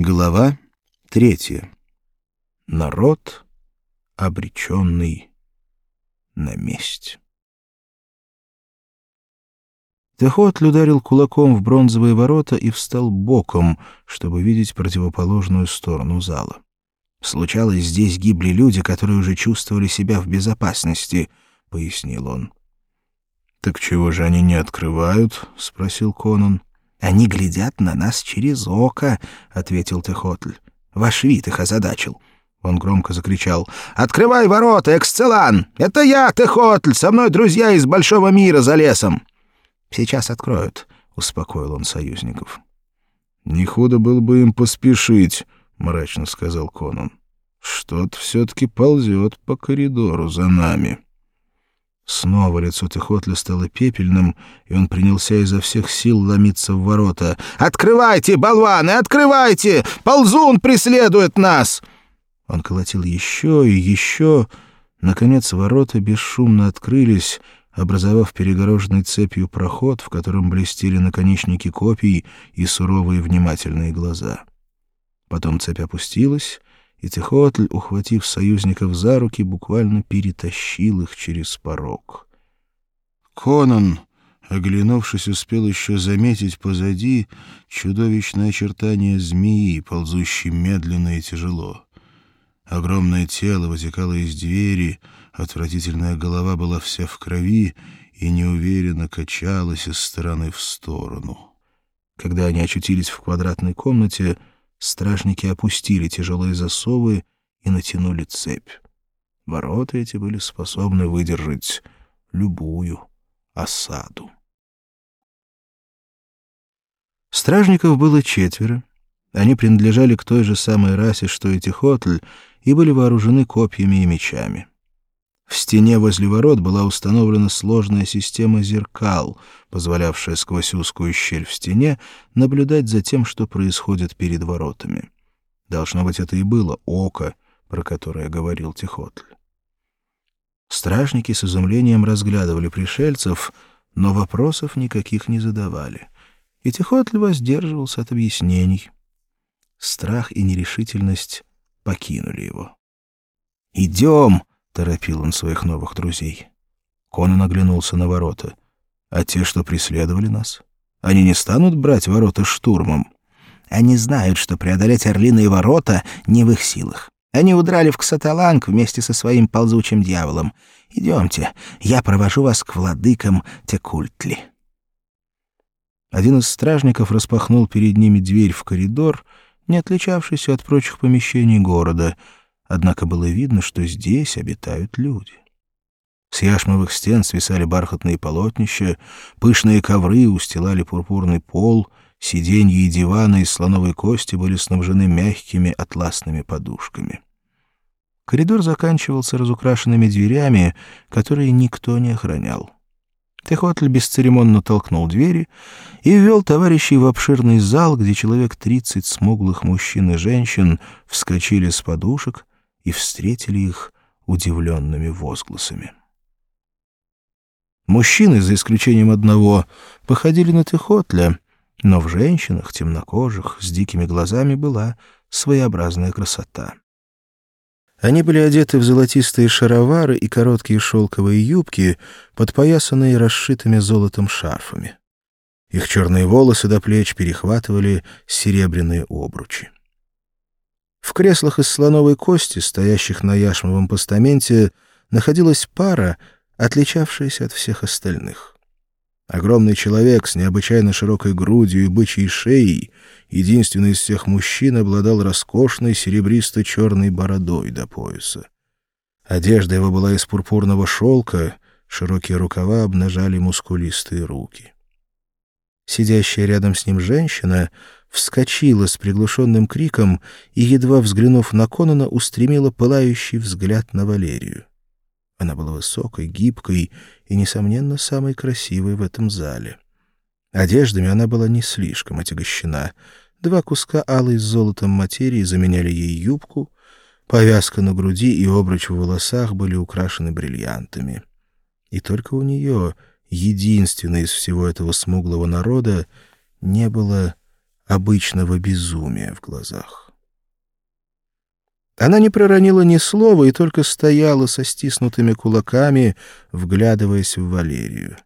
Глава третья. Народ, обреченный на месть. Техотль ударил кулаком в бронзовые ворота и встал боком, чтобы видеть противоположную сторону зала. «Случалось, здесь гибли люди, которые уже чувствовали себя в безопасности», — пояснил он. «Так чего же они не открывают?» — спросил Конан. «Они глядят на нас через око», — ответил Техотль. «Ваш вид их озадачил». Он громко закричал. «Открывай ворота, Эксцелан! Это я, Техотль! Со мной друзья из большого мира за лесом!» «Сейчас откроют», — успокоил он союзников. «Не худо было бы им поспешить», — мрачно сказал Конан. «Что-то все-таки ползет по коридору за нами». Снова лицо Техотля стало пепельным, и он принялся изо всех сил ломиться в ворота. «Открывайте, болваны, открывайте! Ползун преследует нас!» Он колотил еще и еще. Наконец ворота бесшумно открылись, образовав перегороженный цепью проход, в котором блестели наконечники копий и суровые внимательные глаза. Потом цепь опустилась, и Техотль, ухватив союзников за руки, буквально перетащил их через порог. Конан, оглянувшись, успел еще заметить позади чудовищное очертание змеи, ползущей медленно и тяжело. Огромное тело вытекало из двери, отвратительная голова была вся в крови и неуверенно качалась из стороны в сторону. Когда они очутились в квадратной комнате, Стражники опустили тяжелые засовы и натянули цепь. Ворота эти были способны выдержать любую осаду. Стражников было четверо. Они принадлежали к той же самой расе, что и Тихотль, и были вооружены копьями и мечами. Стене возле ворот была установлена сложная система зеркал, позволявшая сквозь узкую щель в стене наблюдать за тем, что происходит перед воротами. Должно быть, это и было око, про которое говорил Тихотль. Стражники с изумлением разглядывали пришельцев, но вопросов никаких не задавали. И Тихотль воздерживался от объяснений. Страх и нерешительность покинули его. «Идем!» Торопил он своих новых друзей. Конан оглянулся на ворота. «А те, что преследовали нас? Они не станут брать ворота штурмом?» «Они знают, что преодолеть орлиные ворота не в их силах. Они удрали в Ксаталанг вместе со своим ползучим дьяволом. Идемте, я провожу вас к владыкам Текультли». Один из стражников распахнул перед ними дверь в коридор, не отличавшийся от прочих помещений города — Однако было видно, что здесь обитают люди. С яшмовых стен свисали бархатные полотнища, пышные ковры устилали пурпурный пол, сиденья и диваны из слоновой кости были снабжены мягкими атласными подушками. Коридор заканчивался разукрашенными дверями, которые никто не охранял. Техотль бесцеремонно толкнул двери и ввел товарищей в обширный зал, где человек тридцать смуглых мужчин и женщин вскочили с подушек и встретили их удивленными возгласами. Мужчины, за исключением одного, походили на Техотля, но в женщинах, темнокожих, с дикими глазами была своеобразная красота. Они были одеты в золотистые шаровары и короткие шелковые юбки, подпоясанные расшитыми золотом шарфами. Их черные волосы до плеч перехватывали серебряные обручи. В креслах из слоновой кости, стоящих на яшмовом постаменте, находилась пара, отличавшаяся от всех остальных. Огромный человек с необычайно широкой грудью и бычьей шеей, единственный из всех мужчин, обладал роскошной серебристо-черной бородой до пояса. Одежда его была из пурпурного шелка, широкие рукава обнажали мускулистые руки. Сидящая рядом с ним женщина — вскочила с приглушенным криком и, едва взглянув на Конона, устремила пылающий взгляд на Валерию. Она была высокой, гибкой и, несомненно, самой красивой в этом зале. Одеждами она была не слишком отягощена. Два куска алой с золотом материи заменяли ей юбку, повязка на груди и обруч в волосах были украшены бриллиантами. И только у нее, единственной из всего этого смуглого народа, не было обычного безумия в глазах. Она не проронила ни слова и только стояла со стиснутыми кулаками, вглядываясь в Валерию.